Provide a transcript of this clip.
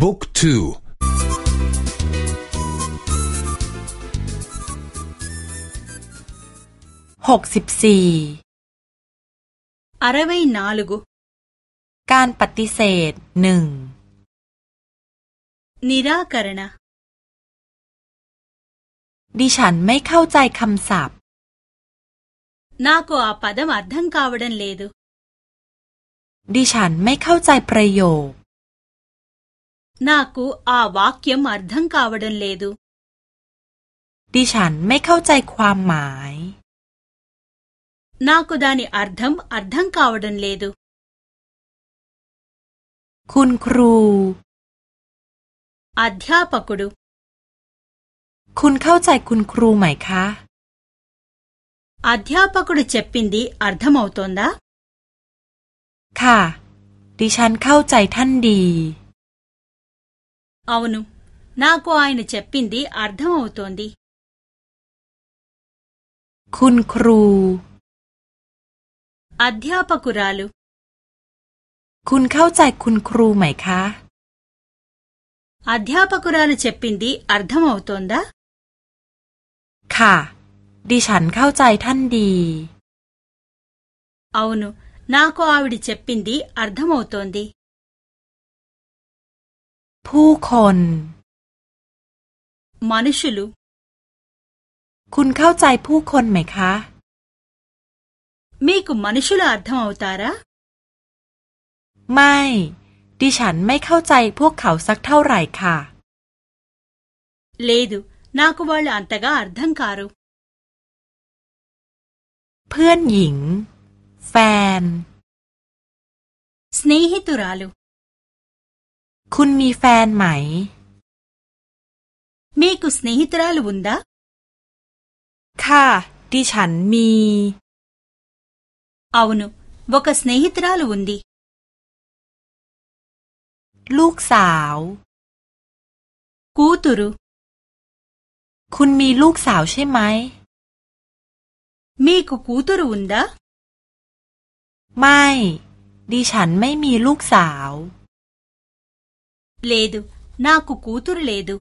บุ๊กทูหกสิบสี่อะไรไวัยนาลกการปฏิเสธหนึ่งนิราการณะดิฉันไม่เข้าใจคำศัพท์นาโกอาปาดมอัดดังกาวดันเลดูดิฉันไม่เข้าใจประโยค నాకు ఆ వాక్యం అర్థం కావడం లేదు ดิฉันไม่เข้าใจความหมาย నాకు దాని అర్థం అర్థం కావడం లేదు คุณครู అధ్యాపకుడు คุณเข้าใจคุณครูไหมคะ అధ్యాపకుడు చెప్పింది అర్థమవుతోందా ค่ะ ดิฉันเข้าใจท่านดี అవును నాకు ఆయన చెప్పింది అర్థమవుతోంది คุณครู అధ్యాపకురాలు คุณเข้าใจคุณครูไหมคะ అధ్యాపకురాలు చెప్పింది అర్థమవుతోందా ค่ะ ดิฉันเข้าใจท่านดี అవును నాకు ఆవిడ చెప్పింది అర్థమవుతోంది ผู้คน మనుషులు คุณเข้าใจผู้คนไหมคะ మీకు మనుషులు అర్థమవుతారా ไม่ ดิฉันไม่เข้าใจพวกเขาสักเท่าไหร่ค่ะ లేదు నాకు వాళ్ళు అంతగా అర్థం కారు เพื่อนหญิง แฟน స్నేహితురాలు คุณมีแฟนไหม มีกุสเนฮิตราลูนดาค่ะ ดิฉันมีเอาหนุวกสเนฮิตราลูนดีลูกสาว กูตุรุคุณมีลูกสาวใช่ไหม มีกูกูตุรุนดาไม่ ดิฉันไม่มีลูกสาว లేదు. నాకు కూతురు లేదు.